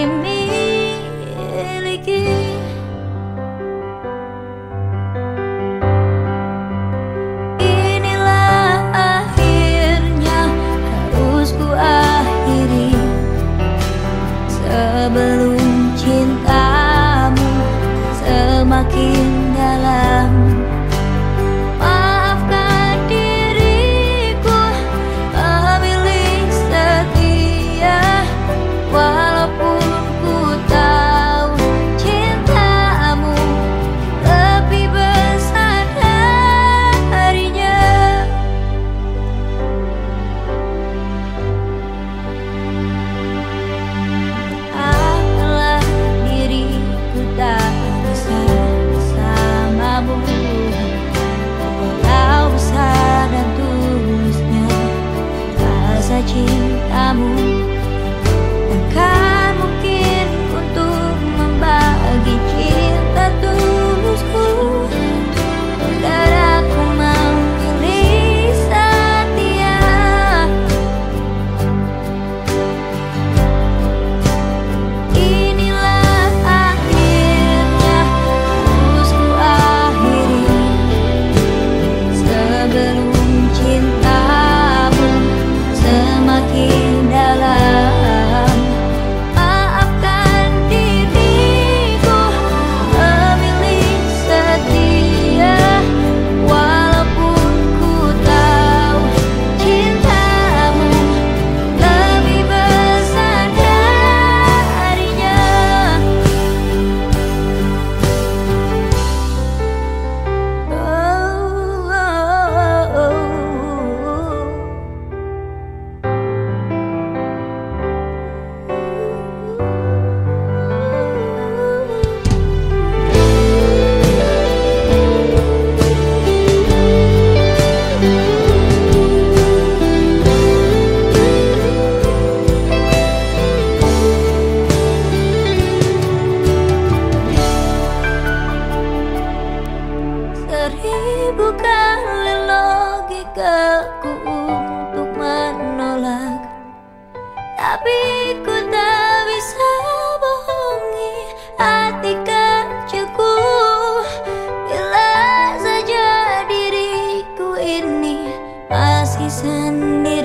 dimiliki 나무. season